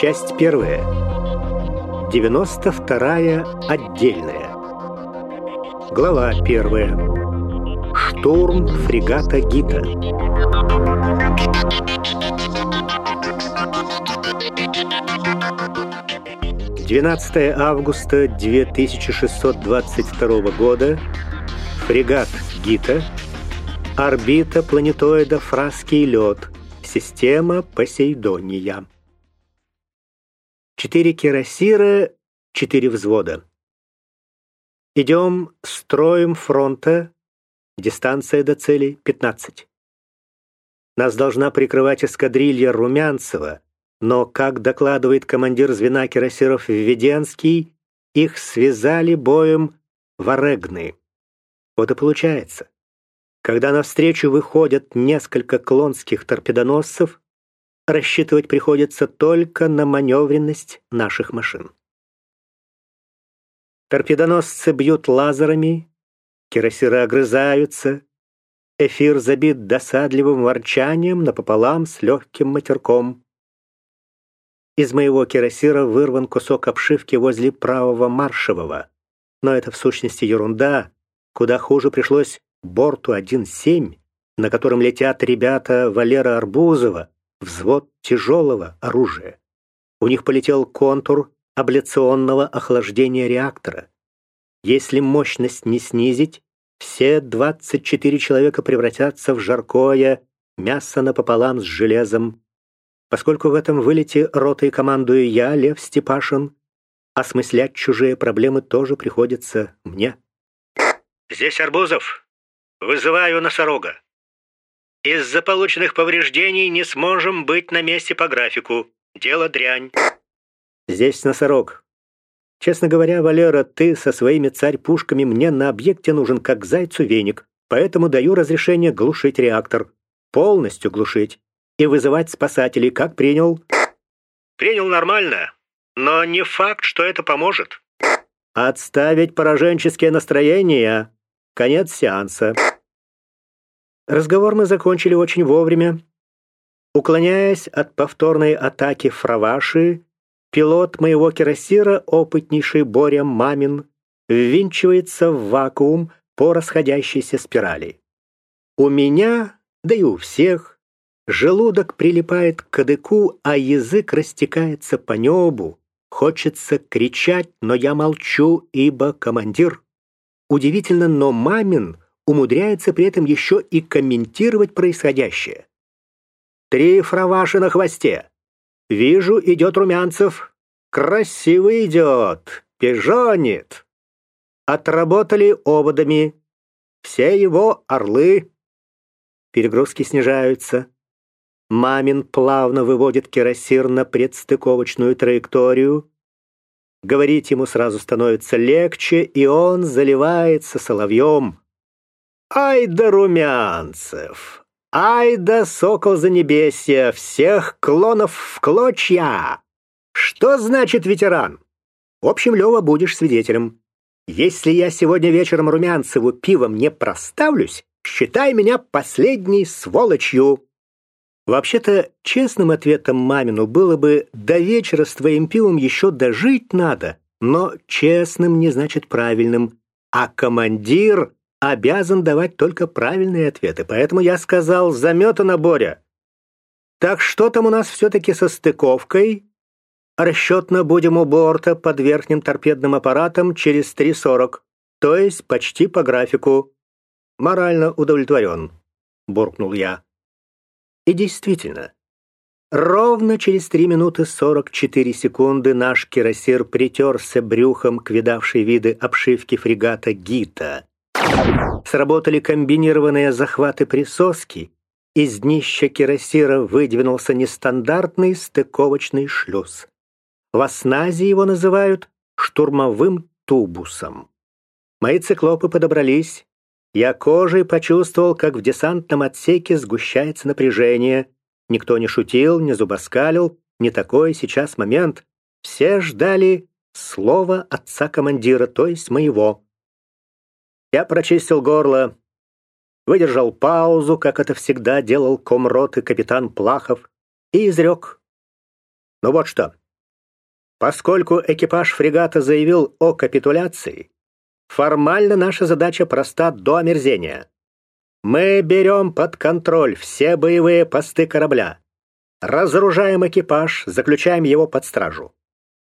Часть первая. 92-я отдельная. Глава первая. Штурм фрегата Гита. Двенадцатое августа 2622 года. Фрегат Гита. Орбита планетоида Фраский лед. Система Посейдония. Четыре кирасира, четыре взвода. Идем строем фронта. Дистанция до цели 15. Нас должна прикрывать эскадрилья Румянцева, но, как докладывает командир звена кирасиров Введенский, их связали боем варегны. Вот и получается. Когда навстречу выходят несколько клонских торпедоносцев, рассчитывать приходится только на маневренность наших машин. Торпедоносцы бьют лазерами, кирасиры огрызаются, эфир забит досадливым ворчанием напополам с легким матерком. Из моего кирасира вырван кусок обшивки возле правого маршевого, но это в сущности ерунда, куда хуже пришлось борту 1-7, на котором летят ребята Валера Арбузова, взвод тяжелого оружия. У них полетел контур абляционного охлаждения реактора. Если мощность не снизить, все 24 человека превратятся в жаркое мясо напополам с железом. Поскольку в этом вылете ротой командую я, Лев Степашин, осмыслять чужие проблемы тоже приходится мне. «Здесь Арбузов. Вызываю носорога. Из-за полученных повреждений не сможем быть на месте по графику. Дело дрянь». «Здесь носорог. Честно говоря, Валера, ты со своими царь-пушками мне на объекте нужен как зайцу веник, поэтому даю разрешение глушить реактор. Полностью глушить. И вызывать спасателей, как принял?» «Принял нормально, но не факт, что это поможет». «Отставить пораженческие настроения. Конец сеанса. Разговор мы закончили очень вовремя. Уклоняясь от повторной атаки Фраваши, пилот моего кирасира, опытнейший Боря Мамин, ввинчивается в вакуум по расходящейся спирали. У меня, да и у всех, желудок прилипает к кадыку, а язык растекается по небу. Хочется кричать, но я молчу, ибо командир. Удивительно, но Мамин умудряется при этом еще и комментировать происходящее. «Три фраваши на хвосте. Вижу, идет Румянцев. Красиво идет, пижонит. Отработали ободами. Все его орлы. Перегрузки снижаются. Мамин плавно выводит кирасир на предстыковочную траекторию. Говорить ему сразу становится легче, и он заливается соловьем. «Ай да румянцев! Ай да сокол за небесья! Всех клонов в клочья! Что значит ветеран? В общем, Лева, будешь свидетелем. Если я сегодня вечером Румянцеву пивом не проставлюсь, считай меня последней сволочью!» Вообще-то, честным ответом мамину было бы «до вечера с твоим пивом еще дожить надо», но честным не значит правильным, а командир обязан давать только правильные ответы, поэтому я сказал «заметано, Боря». Так что там у нас все-таки со стыковкой? Расчетно будем у борта под верхним торпедным аппаратом через 3.40, то есть почти по графику. Морально удовлетворен, буркнул я. И действительно, ровно через 3 минуты 44 секунды наш кирасир притерся брюхом к видавшей виды обшивки фрегата «Гита». Сработали комбинированные захваты присоски, из днища кирасира выдвинулся нестандартный стыковочный шлюз. В осназе его называют штурмовым тубусом. Мои циклопы подобрались, я кожей почувствовал, как в десантном отсеке сгущается напряжение. Никто не шутил, не зубоскалил, не такой сейчас момент. Все ждали слова отца-командира, то есть моего. Я прочистил горло, выдержал паузу, как это всегда делал комрот и капитан Плахов, и изрек. Ну вот что, Поскольку экипаж фрегата заявил о капитуляции, формально наша задача проста до омерзения. Мы берем под контроль все боевые посты корабля, разоружаем экипаж, заключаем его под стражу.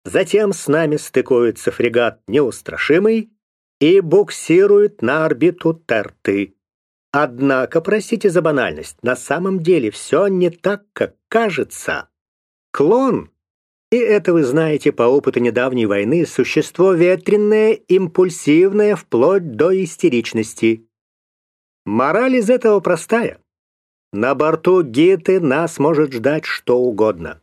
Затем с нами стыкуется фрегат «Неустрашимый» и буксирует на орбиту Терты. Однако, простите за банальность, на самом деле все не так, как кажется. Клон, и это вы знаете по опыту недавней войны, существо ветренное, импульсивное, вплоть до истеричности. Мораль из этого простая. На борту Гиты нас может ждать что угодно.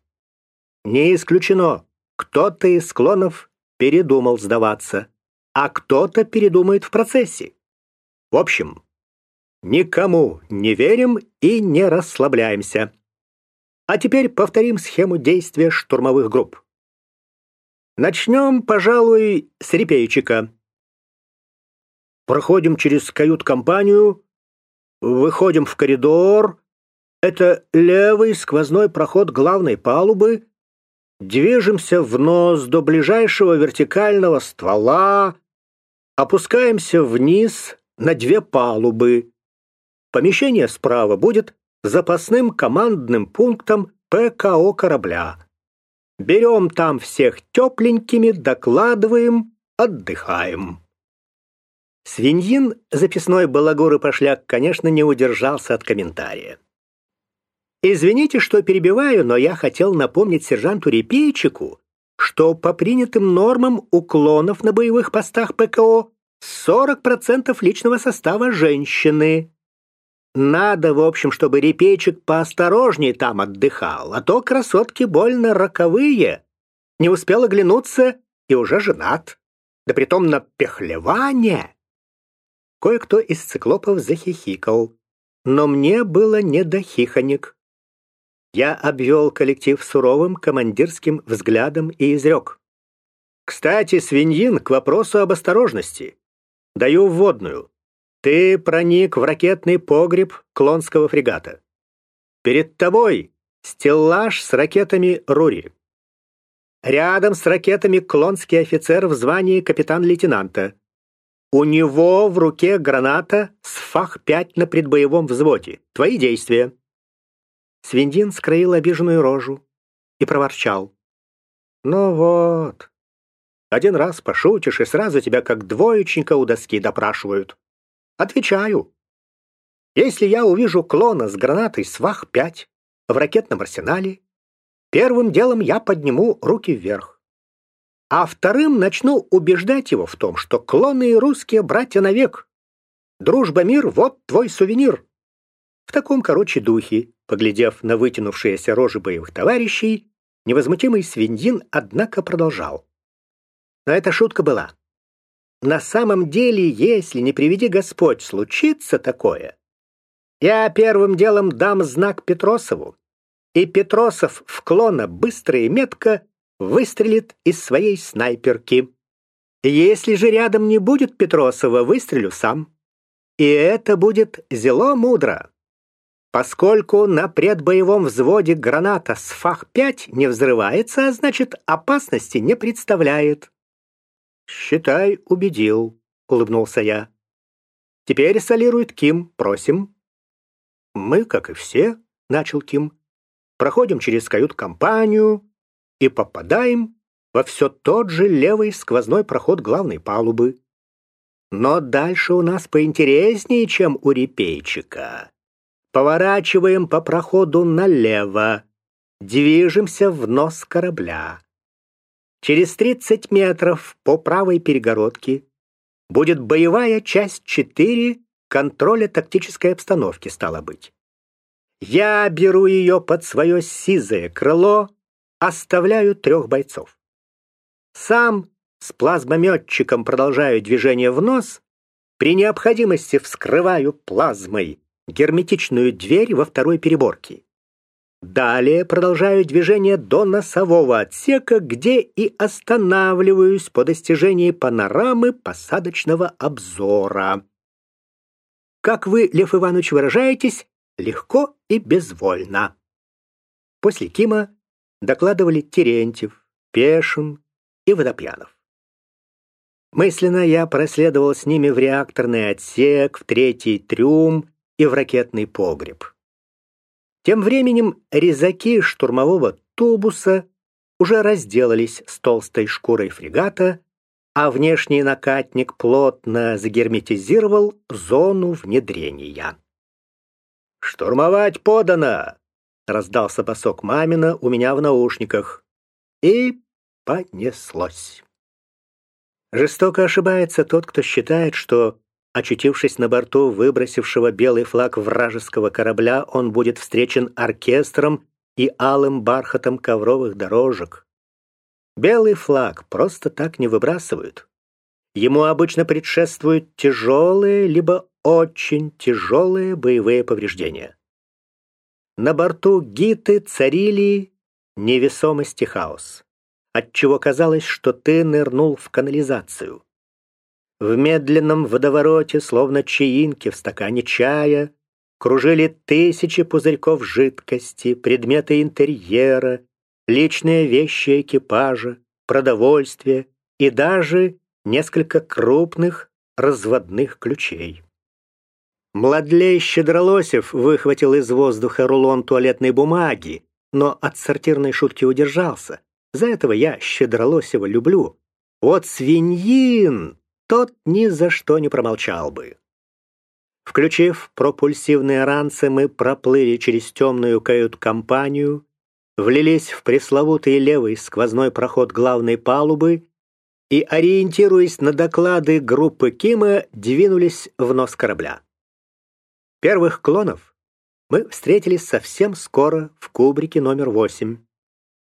Не исключено, кто-то из склонов передумал сдаваться, а кто-то передумает в процессе. В общем, никому не верим и не расслабляемся. А теперь повторим схему действия штурмовых групп. Начнем, пожалуй, с репейчика. Проходим через кают-компанию, выходим в коридор. Это левый сквозной проход главной палубы, Движемся в нос до ближайшего вертикального ствола, опускаемся вниз на две палубы. Помещение справа будет запасным командным пунктом ПКО корабля. Берем там всех тепленькими, докладываем, отдыхаем. Свиньин, записной балагур и пошляк, конечно, не удержался от комментария. Извините, что перебиваю, но я хотел напомнить сержанту Репейчику, что по принятым нормам уклонов на боевых постах ПКО 40% личного состава женщины. Надо, в общем, чтобы Репейчик поосторожнее там отдыхал, а то красотки больно роковые. Не успел оглянуться и уже женат. Да притом на пехлевание. Кое-кто из циклопов захихикал, но мне было не до хихонек. Я обвел коллектив суровым командирским взглядом и изрек. «Кстати, свиньин, к вопросу об осторожности. Даю вводную. Ты проник в ракетный погреб Клонского фрегата. Перед тобой стеллаж с ракетами «Рури». Рядом с ракетами клонский офицер в звании капитан-лейтенанта. У него в руке граната с фах-5 на предбоевом взводе. Твои действия. Свиндин скроил обиженную рожу и проворчал. «Ну вот, один раз пошутишь, и сразу тебя как двоечника у доски допрашивают. Отвечаю. Если я увижу клона с гранатой СВАХ-5 в ракетном арсенале, первым делом я подниму руки вверх. А вторым начну убеждать его в том, что клоны и русские братья навек. Дружба, мир — вот твой сувенир. В таком, короче, духе, поглядев на вытянувшиеся рожи боевых товарищей, невозмутимый свиндин, однако, продолжал. Но эта шутка была. На самом деле, если не приведи Господь, случится такое, я первым делом дам знак Петросову, и Петросов в клона быстро и метко выстрелит из своей снайперки. Если же рядом не будет Петросова, выстрелю сам. И это будет зело мудро. Поскольку на предбоевом взводе граната с ФАХ-5 не взрывается, а значит, опасности не представляет. «Считай, убедил», — улыбнулся я. «Теперь солирует Ким, просим». «Мы, как и все», — начал Ким, «проходим через кают-компанию и попадаем во все тот же левый сквозной проход главной палубы. Но дальше у нас поинтереснее, чем у репейчика. Поворачиваем по проходу налево. Движемся в нос корабля. Через 30 метров по правой перегородке будет боевая часть 4 контроля тактической обстановки, стало быть. Я беру ее под свое сизое крыло, оставляю трех бойцов. Сам с плазмометчиком продолжаю движение в нос, при необходимости вскрываю плазмой герметичную дверь во второй переборке. Далее продолжаю движение до носового отсека, где и останавливаюсь по достижении панорамы посадочного обзора. Как вы, Лев Иванович, выражаетесь, легко и безвольно. После Кима докладывали Терентьев, Пешин и Водопьянов. Мысленно я проследовал с ними в реакторный отсек, в третий трюм и в ракетный погреб. Тем временем резаки штурмового тубуса уже разделались с толстой шкурой фрегата, а внешний накатник плотно загерметизировал зону внедрения. «Штурмовать подано!» — раздался босок мамина у меня в наушниках. И понеслось. Жестоко ошибается тот, кто считает, что, очутившись на борту выбросившего белый флаг вражеского корабля, он будет встречен оркестром и алым бархатом ковровых дорожек. Белый флаг просто так не выбрасывают. Ему обычно предшествуют тяжелые либо очень тяжелые боевые повреждения. На борту Гиты царили невесомость и хаос отчего казалось, что ты нырнул в канализацию. В медленном водовороте, словно чаинки в стакане чая, кружили тысячи пузырьков жидкости, предметы интерьера, личные вещи экипажа, продовольствие и даже несколько крупных разводных ключей. Младлей Щедролосев выхватил из воздуха рулон туалетной бумаги, но от сортирной шутки удержался. За этого я Щедролосева люблю. Вот свиньин, тот ни за что не промолчал бы. Включив пропульсивные ранцы, мы проплыли через темную кают-компанию, влились в пресловутый левый сквозной проход главной палубы и, ориентируясь на доклады группы Кима, двинулись в нос корабля. Первых клонов мы встретились совсем скоро в кубрике номер восемь.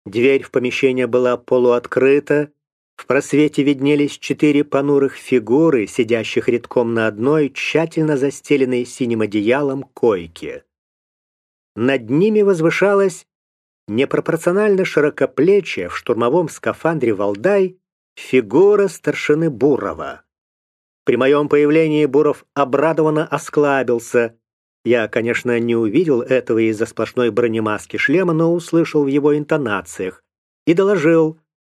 Дверь в помещение была полуоткрыта, в просвете виднелись четыре понурых фигуры, сидящих редком на одной, тщательно застеленной синим одеялом койке. Над ними возвышалась непропорционально широкоплечья в штурмовом скафандре Валдай фигура старшины Бурова. При моем появлении Буров обрадованно осклабился, я, конечно, не увидел этого из-за сплошной бронемаски шлема, но услышал в его интонациях и доложил,